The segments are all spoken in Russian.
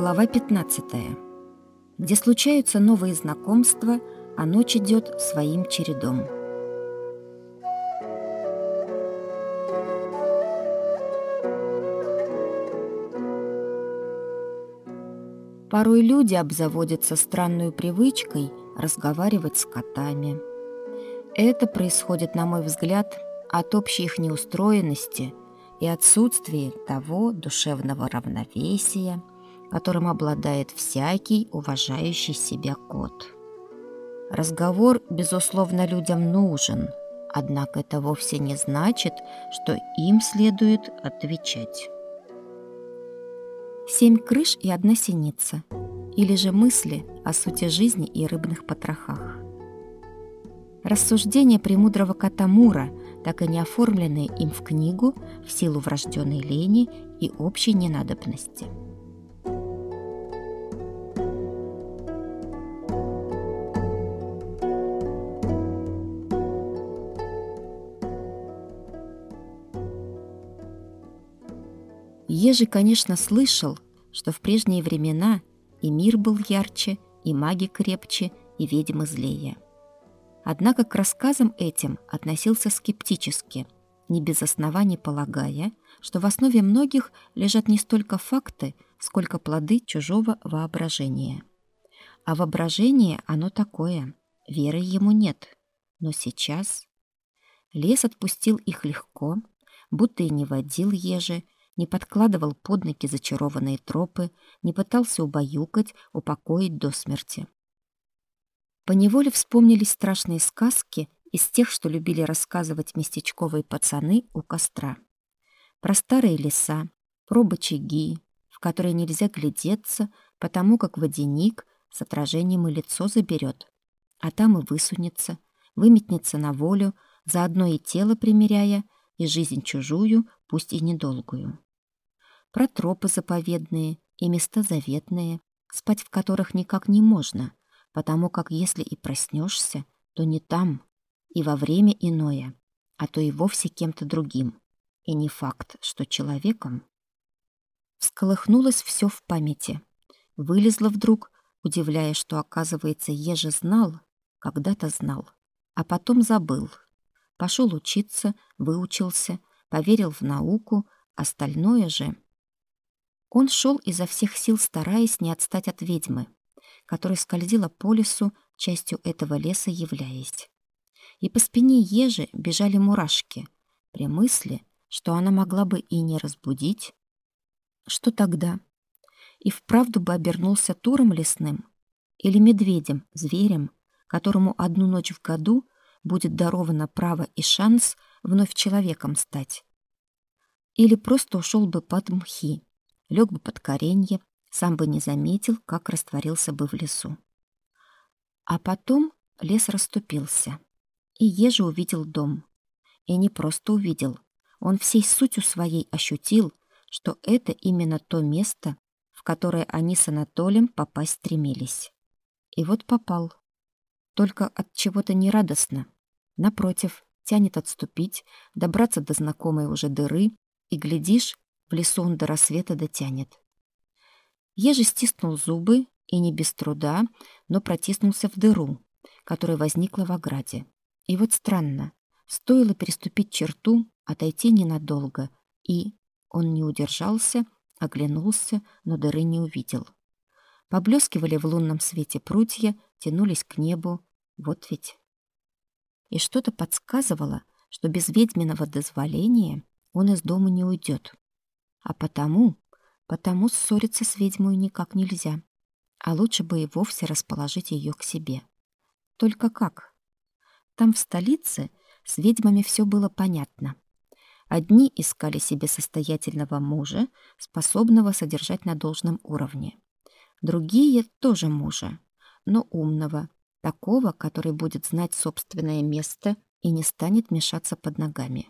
Глава 15. Где случаются новые знакомства, а ночь идет своим чередом. Порой люди обзаводятся странной привычкой разговаривать с котами. Это происходит, на мой взгляд, от общей их неустроенности и отсутствия того душевного равновесия, которым обладает всякий уважающий себя кот. Разговор, безусловно, людям нужен, однако это вовсе не значит, что им следует отвечать. Семь крыш и одна синица, или же мысли о сути жизни и рыбных потрохах. Рассуждения премудрого кота Мура, так и не оформленные им в книгу в силу врожденной лени и общей ненадобности – Ежи, конечно, слышал, что в прежние времена и мир был ярче, и маги крепче, и ведьмы злее. Однако к рассказам этим относился скептически, не без оснований полагая, что в основе многих лежат не столько факты, сколько плоды чужого воображения. А воображение оно такое, веры ему нет. Но сейчас лес отпустил их легко, будто и не водил ежи, не подкладывал под ноги зачарованные тропы, не пытался убаюкать, упокоить до смерти. Поневоле вспомнились страшные сказки из тех, что любили рассказывать местечковые пацаны у костра. Про старые леса, про бочаги, в которые нельзя глядеться, потому как водяник с отражением и лицо заберет, а там и высунется, выметнется на волю, заодно и тело примеряя, и жизнь чужую, пусть и недолгую про тропы заповедные и места заветные, спать в которых никак не можно, потому как если и проснешься, то не там, и во время иное, а то и вовсе кем-то другим. И не факт, что человеком. Всколыхнулось все в памяти. Вылезло вдруг, удивляя, что, оказывается, еже знал, когда-то знал, а потом забыл. Пошел учиться, выучился, поверил в науку, остальное же... Он шел изо всех сил, стараясь не отстать от ведьмы, которая скользила по лесу, частью этого леса являясь. И по спине ежи бежали мурашки при мысли, что она могла бы и не разбудить. Что тогда? И вправду бы обернулся туром лесным или медведем, зверем, которому одну ночь в году будет даровано право и шанс вновь человеком стать. Или просто ушел бы под мхи, лег бы под коренье, сам бы не заметил, как растворился бы в лесу. А потом лес расступился, и Ежи увидел дом. И не просто увидел, он всей сутью своей ощутил, что это именно то место, в которое они с Анатолием попасть стремились. И вот попал. Только от чего-то нерадостно. Напротив, тянет отступить, добраться до знакомой уже дыры, и, глядишь, в лесу он до рассвета дотянет. Ежи стиснул зубы и не без труда, но протиснулся в дыру, которая возникла в ограде. И вот странно, стоило переступить черту, отойти ненадолго, и он не удержался, оглянулся, но дыры не увидел. Поблескивали в лунном свете прутья, тянулись к небу. Вот ведь. И что-то подсказывало, что без ведьминого дозволения он из дома не уйдет. А потому, потому ссориться с ведьмой никак нельзя. А лучше бы и вовсе расположить ее к себе. Только как? Там в столице с ведьмами все было понятно. Одни искали себе состоятельного мужа, способного содержать на должном уровне. Другие тоже мужа, но умного, такого, который будет знать собственное место и не станет мешаться под ногами.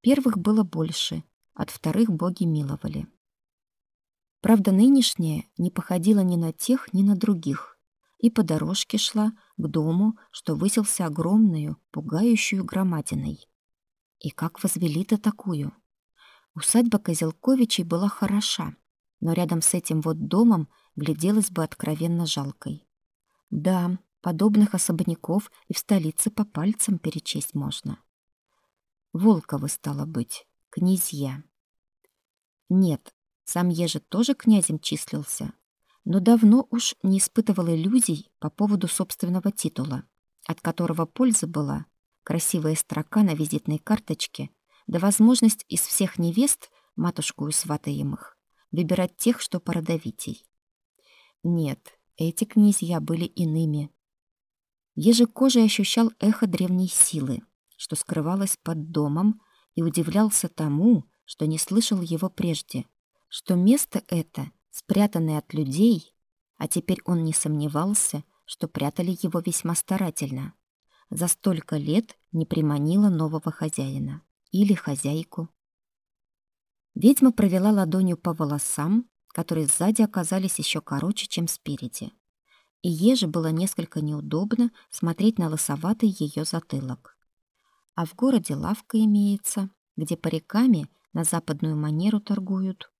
Первых было больше, от вторых боги миловали. Правда, нынешняя не походила ни на тех, ни на других, и по дорожке шла к дому, что высился огромную, пугающую громадиной. И как возвели-то такую? Усадьба Козелковичей была хороша, но рядом с этим вот домом гляделась бы откровенно жалкой. Да, подобных особняков и в столице по пальцам перечесть можно. Волковы, стало быть, князья. Нет, сам Ежи тоже князем числился, но давно уж не испытывал иллюзий по поводу собственного титула, от которого польза была красивая строка на визитной карточке да возможность из всех невест, матушку сватаемых, выбирать тех, что породовитей. Нет, эти князья были иными. Ежекожий ощущал эхо древней силы, что скрывалось под домом, и удивлялся тому, что не слышал его прежде, что место это, спрятанное от людей, а теперь он не сомневался, что прятали его весьма старательно, за столько лет не приманило нового хозяина или хозяйку. Ведьма провела ладонью по волосам, которые сзади оказались еще короче, чем спереди. И еже было несколько неудобно смотреть на лосоватый ее затылок. А в городе лавка имеется, где париками на западную манеру торгуют.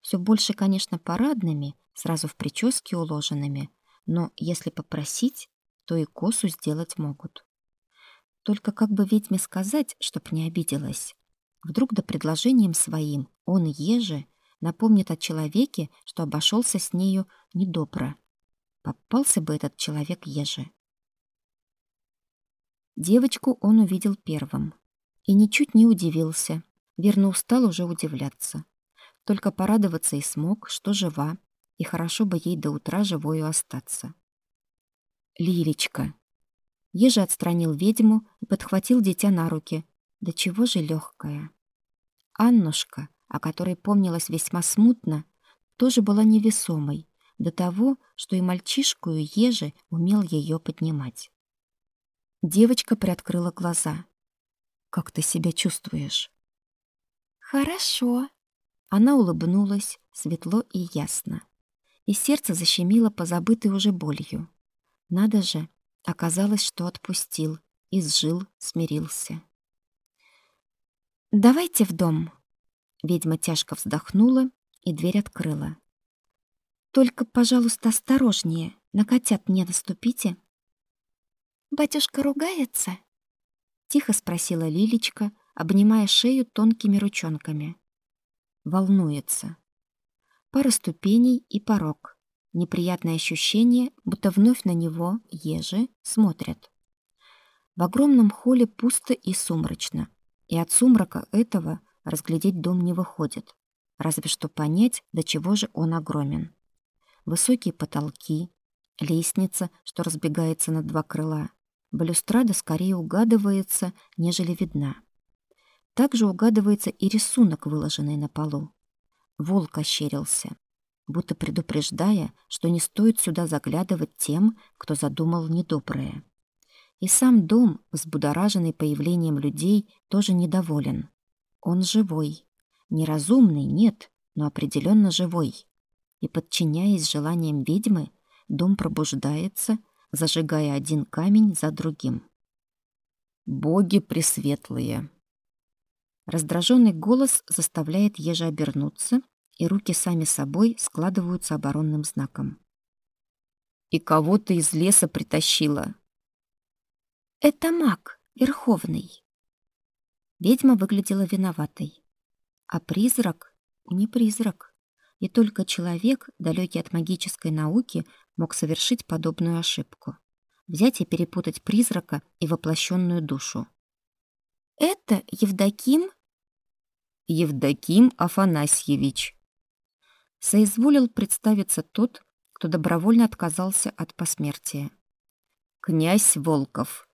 Все больше, конечно, парадными, сразу в прическе уложенными, но если попросить, то и косу сделать могут. Только как бы ведьме сказать, чтоб не обиделась. Вдруг до предложением своим он, еже, напомнит о человеке, что обошелся с нею недобро. Попался бы этот человек еже. Девочку он увидел первым и ничуть не удивился. Верно устал уже удивляться. Только порадоваться и смог, что жива, и хорошо бы ей до утра живою остаться. Лилечка. Ежи отстранил ведьму и подхватил дитя на руки. Да чего же легкая. Аннушка, о которой помнилось весьма смутно, тоже была невесомой, до того, что и мальчишку и ежи умел ее поднимать. Девочка приоткрыла глаза. «Как ты себя чувствуешь?» «Хорошо». Она улыбнулась, светло и ясно. И сердце защемило позабытой уже болью. Надо же, Оказалось, что отпустил, изжил, смирился. «Давайте в дом». Ведьма тяжко вздохнула и дверь открыла. «Только, пожалуйста, осторожнее, на котят не наступите». «Батюшка ругается?» Тихо спросила Лилечка, обнимая шею тонкими ручонками. Волнуется. Пара ступеней и порог. Неприятное ощущение, будто вновь на него, ежи, смотрят. В огромном холле пусто и сумрачно, и от сумрака этого разглядеть дом не выходит, разве что понять, до чего же он огромен. Высокие потолки, лестница, что разбегается на два крыла, балюстрада скорее угадывается, нежели видна. Также угадывается и рисунок, выложенный на полу. Волк ощерился будто предупреждая, что не стоит сюда заглядывать тем, кто задумал недоброе. И сам дом, взбудораженный появлением людей, тоже недоволен. Он живой. Неразумный, нет, но определенно живой. И, подчиняясь желаниям ведьмы, дом пробуждается, зажигая один камень за другим. «Боги пресветлые!» Раздраженный голос заставляет ежа обернуться и руки сами собой складываются оборонным знаком. «И кого ты из леса притащила?» «Это маг, Верховный». Ведьма выглядела виноватой. А призрак — не призрак. И только человек, далекий от магической науки, мог совершить подобную ошибку. Взять и перепутать призрака и воплощенную душу. «Это Евдоким?» «Евдоким Афанасьевич», соизволил представиться тот, кто добровольно отказался от посмертия. Князь Волков.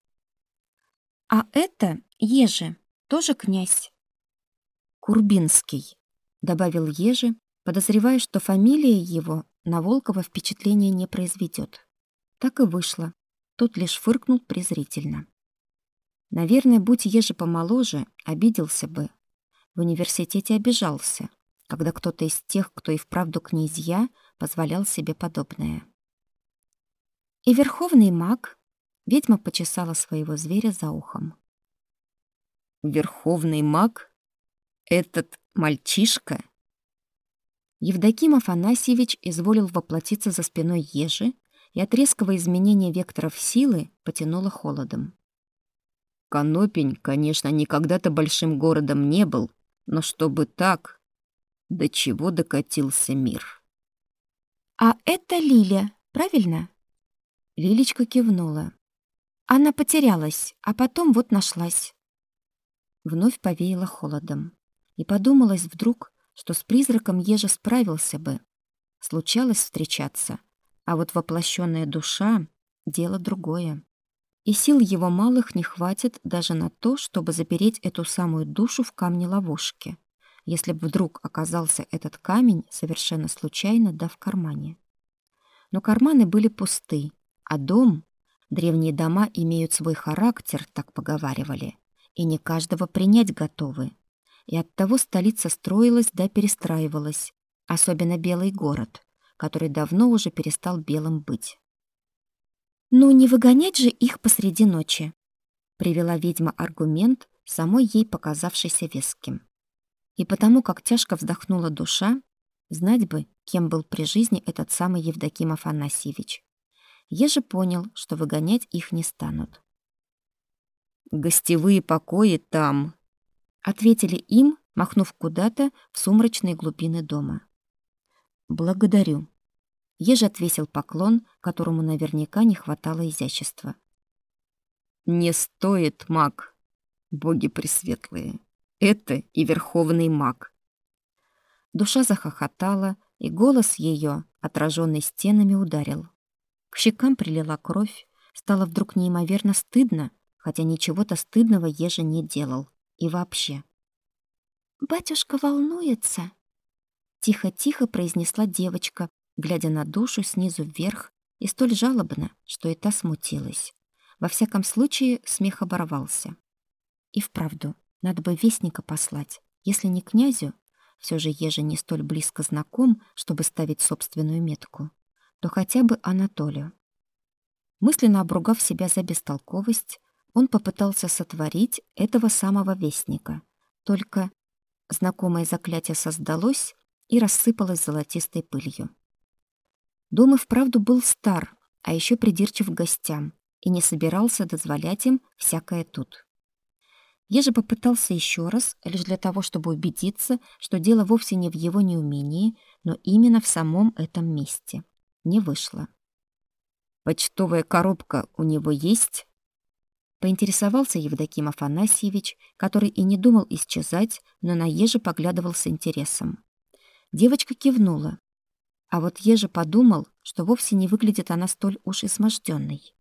А это Ежи, тоже князь. Курбинский, добавил Ежи, подозревая, что фамилия его на Волкова впечатления не произведет. Так и вышло. Тот лишь фыркнул презрительно. Наверное, будь Ежи помоложе, обиделся бы. В университете обижался когда кто-то из тех, кто и вправду князья, позволял себе подобное. И верховный маг, ведьма почесала своего зверя за ухом. Верховный маг? Этот мальчишка? Евдоким Афанасьевич изволил воплотиться за спиной ежи, и от резкого изменения векторов силы потянуло холодом. Конопень, конечно, никогда-то большим городом не был, но чтобы так, до чего докатился мир. «А это Лиля, правильно?» Лилечка кивнула. Она потерялась, а потом вот нашлась. Вновь повеяло холодом. И подумалось вдруг, что с призраком Ежа справился бы. Случалось встречаться, а вот воплощенная душа — дело другое. И сил его малых не хватит даже на то, чтобы запереть эту самую душу в камне ловушки, если бы вдруг оказался этот камень совершенно случайно да в кармане. Но карманы были пусты, а дом... Древние дома имеют свой характер, так поговаривали, и не каждого принять готовы и оттого столица строилась да перестраивалась, особенно Белый город, который давно уже перестал белым быть. «Ну, не выгонять же их посреди ночи», — привела ведьма аргумент, самой ей показавшийся веским. И потому, как тяжко вздохнула душа, знать бы, кем был при жизни этот самый Евдоким Афанасьевич. Еже понял, что выгонять их не станут. «Гостевые покои там», ответили им, махнув куда-то в сумрачные глубины дома. Благодарю. Еж отвесил поклон, которому наверняка не хватало изящества. Не стоит, маг, боги пресветлые. Это и верховный маг. Душа захохотала, и голос ее, отраженный стенами, ударил. К щекам прилила кровь, стало вдруг неимоверно стыдно, хотя ничего-то стыдного Ежа не делал и вообще. «Батюшка волнуется», — тихо-тихо произнесла девочка, глядя на душу снизу вверх и столь жалобно, что и та смутилась. Во всяком случае, смех оборвался. И вправду, надо бы вестника послать, если не князю, все же еже не столь близко знаком, чтобы ставить собственную метку, то хотя бы Анатолию. Мысленно обругав себя за бестолковость, он попытался сотворить этого самого вестника. Только знакомое заклятие создалось и рассыпалось золотистой пылью. Дом и вправду был стар, а еще придирчив к гостям и не собирался дозволять им всякое тут. Я же попытался еще раз, лишь для того, чтобы убедиться, что дело вовсе не в его неумении, но именно в самом этом месте. Не вышло. «Почтовая коробка у него есть?» Поинтересовался Евдоким Афанасьевич, который и не думал исчезать, но на Ежи поглядывал с интересом. Девочка кивнула. А вот Ежи подумал, что вовсе не выглядит она столь уж изможденной.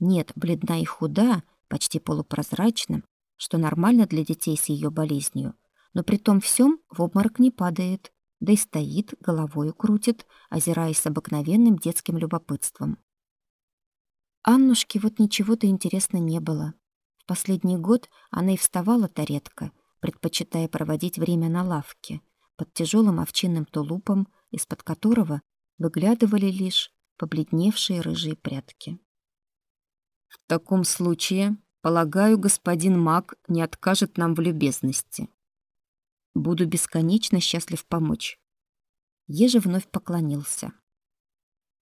Нет, бледна и худа, почти полупрозрачна, что нормально для детей с ее болезнью, но при том всем в обморок не падает, да и стоит, головою крутит, озираясь с обыкновенным детским любопытством. Аннушке вот ничего-то интересно не было. В последний год она и вставала-то редко, предпочитая проводить время на лавке, под тяжелым овчинным тулупом, из-под которого выглядывали лишь побледневшие рыжие прядки. В таком случае, полагаю, господин Мак не откажет нам в любезности. Буду бесконечно счастлив помочь. Еже вновь поклонился.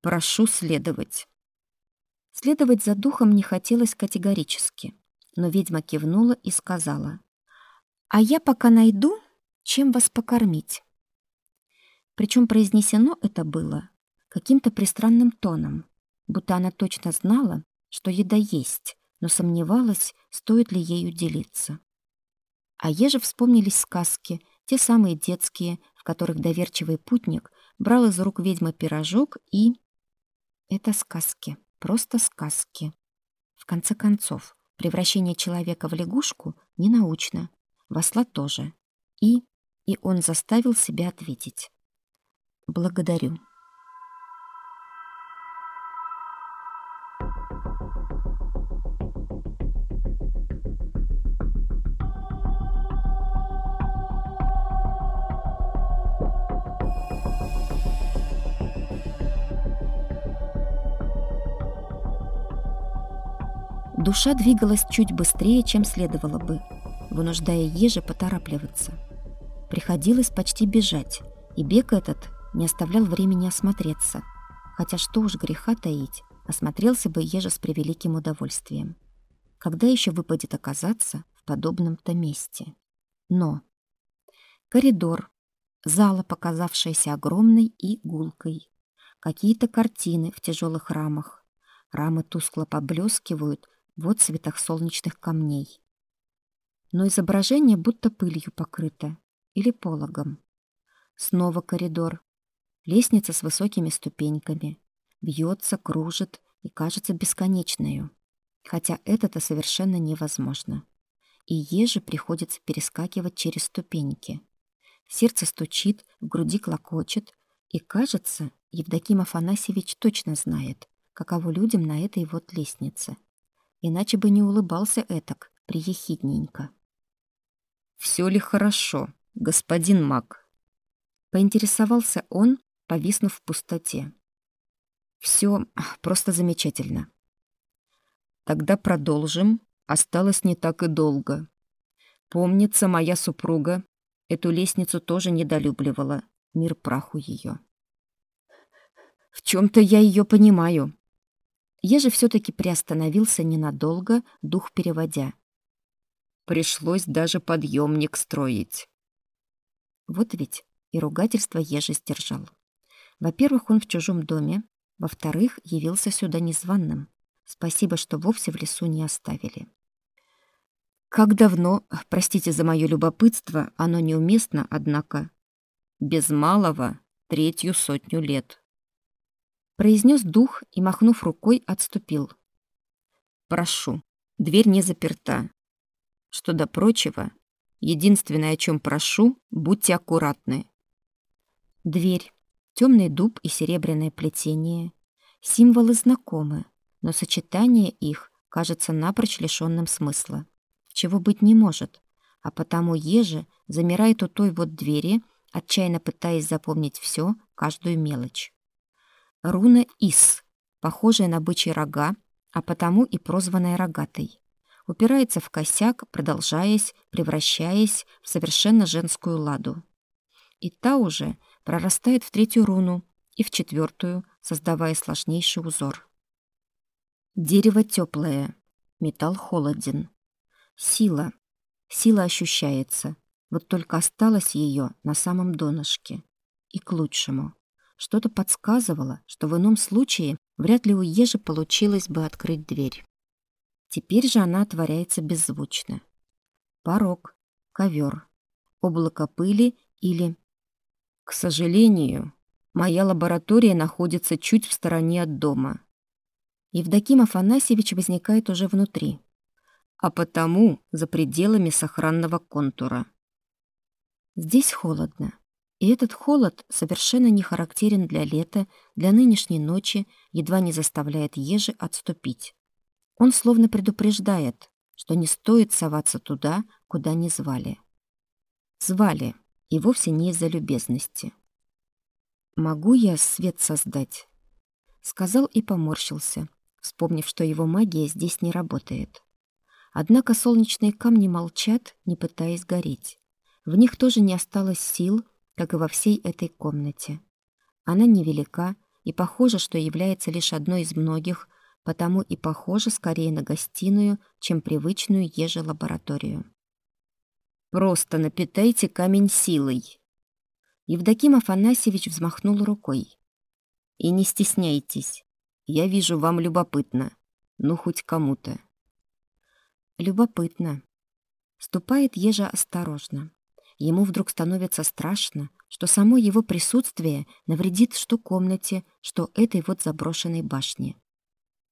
Прошу следовать. Следовать за духом не хотелось категорически, но ведьма кивнула и сказала: "А я пока найду, чем вас покормить". Причем произнесено это было каким-то пристранным тоном, будто она точно знала, что еда есть, но сомневалась, стоит ли ею делиться. А еже вспомнились сказки, те самые детские, в которых доверчивый путник брал из рук ведьмы пирожок и... Это сказки. Просто сказки. В конце концов, превращение человека в лягушку не научно, в осла тоже. И... и он заставил себя ответить. Благодарю. Душа двигалась чуть быстрее, чем следовало бы, вынуждая еже поторапливаться. Приходилось почти бежать, и бег этот не оставлял времени осмотреться. Хотя что уж греха таить, осмотрелся бы еже с превеликим удовольствием. Когда еще выпадет оказаться в подобном-то месте? Но коридор, зала, показавшаяся огромной и гулкой, какие-то картины в тяжелых рамах. Рамы тускло поблескивают в отцветах солнечных камней. Но изображение будто пылью покрыто или пологом. Снова коридор. Лестница с высокими ступеньками. Бьется, кружит и кажется бесконечной. Хотя это-то совершенно невозможно. И еже приходится перескакивать через ступеньки. Сердце стучит, в груди клокочет, и, кажется, Евдоким Афанасьевич точно знает, каково людям на этой вот лестнице. Иначе бы не улыбался этак, приехидненько. «Все ли хорошо, господин маг?» Поинтересовался он, повиснув в пустоте. Все просто замечательно. Тогда продолжим. Осталось не так и долго. Помнится, моя супруга эту лестницу тоже недолюбливала. Мир праху ее. В чем-то я ее понимаю. Я же все-таки приостановился ненадолго, дух переводя. Пришлось даже подъемник строить. Вот ведь и ругательство еже сдержал. Во-первых, он в чужом доме, во-вторых, явился сюда незваным. Спасибо, что вовсе в лесу не оставили. Как давно, простите за мое любопытство, оно неуместно, однако, без малого третью сотню лет. Произнес дух и, махнув рукой, отступил. Прошу, дверь не заперта. Что до прочего, единственное, о чем прошу, будьте аккуратны. Дверь, темный дуб и серебряное плетение. Символы знакомы, но сочетание их кажется напрочь лишенным смысла. Чего быть не может, а потому еже замирает у той вот двери, отчаянно пытаясь запомнить все, каждую мелочь. Руна Ис, похожая на бычьи рога, а потому и прозванная рогатой. Упирается в косяк, продолжаясь, превращаясь в совершенно женскую ладу. И та уже прорастает в третью руну и в четвертую, создавая сложнейший узор. Дерево теплое, металл холоден. Сила. Сила ощущается. Вот только осталось ее на самом донышке. И к лучшему. Что-то подсказывало, что в ином случае вряд ли у ежи получилось бы открыть дверь. Теперь же она отворяется беззвучно. Порог, ковер, облако пыли или к сожалению, моя лаборатория находится чуть в стороне от дома. Евдоким Афанасьевич возникает уже внутри, а потому за пределами сохранного контура. Здесь холодно, и этот холод совершенно не характерен для лета, для нынешней ночи, едва не заставляет ежи отступить. Он словно предупреждает, что не стоит соваться туда, куда не звали. Звали, и вовсе не из-за любезности. «Могу я свет создать?» Сказал и поморщился, вспомнив, что его магия здесь не работает. Однако солнечные камни молчат, не пытаясь гореть. В них тоже не осталось сил, как и во всей этой комнате. Она невелика и похоже, что является лишь одной из многих, потому и похожа скорее на гостиную, чем привычную еже-лабораторию. Просто напитайте камень силой. Евдоким Афанасьевич взмахнул рукой. И не стесняйтесь. Я вижу, вам любопытно. Ну, хоть кому-то. Любопытно. Ступает ежа осторожно. Ему вдруг становится страшно, что само его присутствие навредит что комнате, что этой вот заброшенной башне.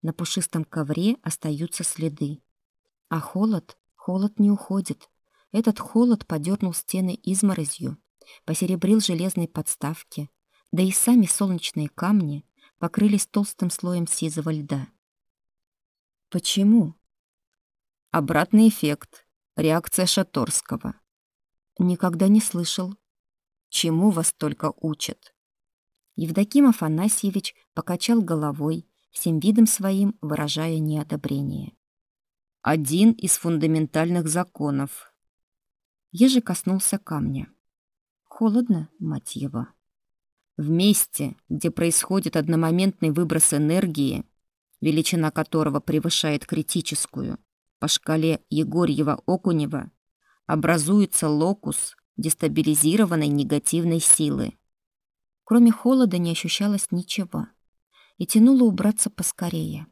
На пушистом ковре остаются следы. А холод, холод не уходит, этот холод подернул стены изморозью, посеребрил железные подставки, да и сами солнечные камни покрылись толстым слоем сизого льда. Почему? Обратный эффект. Реакция Шаторского. Никогда не слышал. Чему вас только учат? Евдоким Афанасьевич покачал головой, всем видом своим выражая неодобрение. Один из фундаментальных законов Ежи коснулся камня. Холодно, мать его. В месте, где происходит одномоментный выброс энергии, величина которого превышает критическую, по шкале Егорьева-Окунева, образуется локус дестабилизированной негативной силы. Кроме холода не ощущалось ничего, и тянуло убраться поскорее.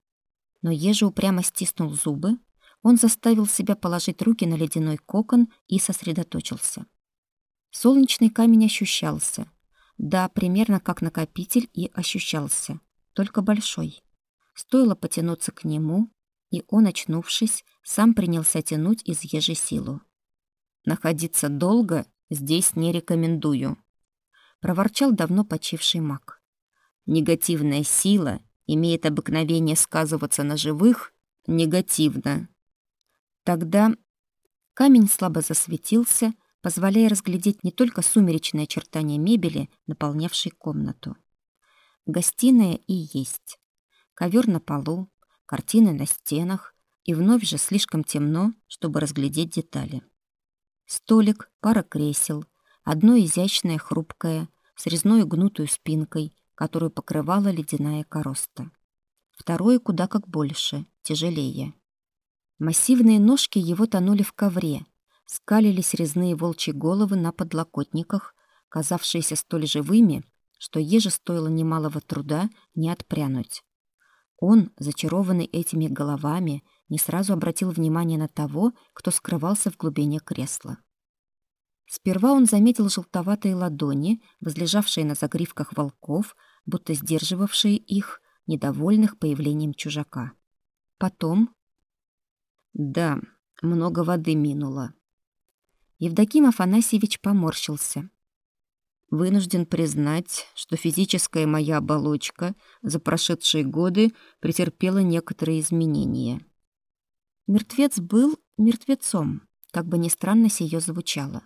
Но Ежи упрямо стиснул зубы, он заставил себя положить руки на ледяной кокон и сосредоточился. Солнечный камень ощущался. Да, примерно как накопитель и ощущался, только большой. Стоило потянуться к нему, и он, очнувшись, сам принялся тянуть из ежи силу. Находиться долго здесь не рекомендую, проворчал давно почивший маг. Негативная сила имеет обыкновение сказываться на живых негативно. Тогда камень слабо засветился, позволяя разглядеть не только сумеречные очертания мебели, наполнявшей комнату. Гостиная и есть. Ковер на полу, картины на стенах, и вновь же слишком темно, чтобы разглядеть детали. Столик, пара кресел, одно изящное, хрупкое, с резной гнутую спинкой, которую покрывала ледяная короста. Второе куда как больше, тяжелее. Массивные ножки его тонули в ковре, скалились резные волчьи головы на подлокотниках, казавшиеся столь живыми, что еже стоило немалого труда не отпрянуть. Он, зачарованный этими головами, не сразу обратил внимание на того, кто скрывался в глубине кресла. Сперва он заметил желтоватые ладони, возлежавшие на загривках волков, будто сдерживавшие их, недовольных появлением чужака. Потом... Да, много воды минуло. Евдоким Афанасьевич поморщился. Вынужден признать, что физическая моя оболочка за прошедшие годы претерпела некоторые изменения. Мертвец был мертвецом, как бы ни странно сие звучало.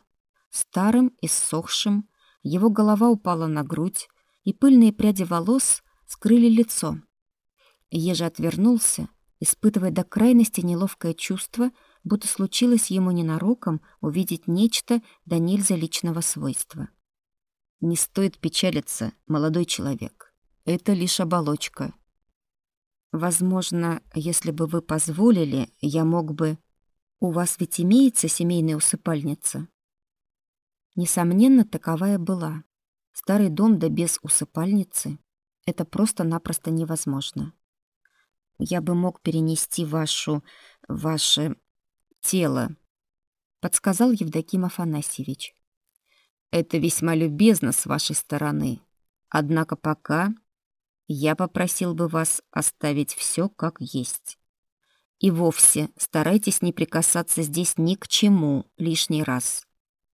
Старым и ссохшим, его голова упала на грудь, и пыльные пряди волос скрыли лицо. Ежа отвернулся, испытывая до крайности неловкое чувство, будто случилось ему ненароком увидеть нечто до нельзя личного свойства. Не стоит печалиться, молодой человек. Это лишь оболочка. Возможно, если бы вы позволили, я мог бы... У вас ведь имеется семейная усыпальница? Несомненно, таковая была. Старый дом да без усыпальницы — это просто-напросто невозможно. Я бы мог перенести вашу... ваше... тело, — подсказал Евдоким Афанасьевич. Это весьма любезно с вашей стороны. Однако пока я попросил бы вас оставить все как есть. И вовсе старайтесь не прикасаться здесь ни к чему лишний раз.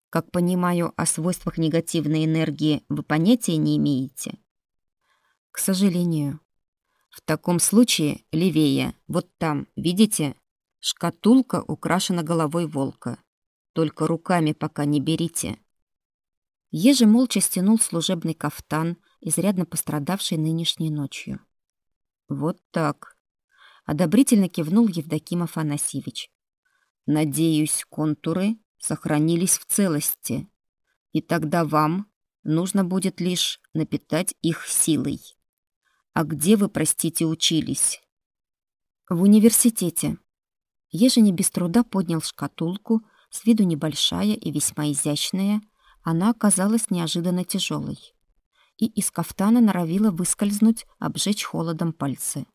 Как понимаю, о свойствах негативной энергии вы понятия не имеете? К сожалению. В таком случае левее, вот там, видите? Шкатулка украшена головой волка. Только руками пока не берите. Ежи молча стянул служебный кафтан, изрядно пострадавший нынешней ночью. «Вот так», — одобрительно кивнул Евдоким Афанасьевич. «Надеюсь, контуры сохранились в целости, и тогда вам нужно будет лишь напитать их силой. А где вы, простите, учились?» «В университете». Ежи не без труда поднял шкатулку, с виду небольшая и весьма изящная, — она оказалась неожиданно тяжелой. И из кафтана норовила выскользнуть, обжечь холодом пальцы.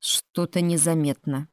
«Что-то незаметно»,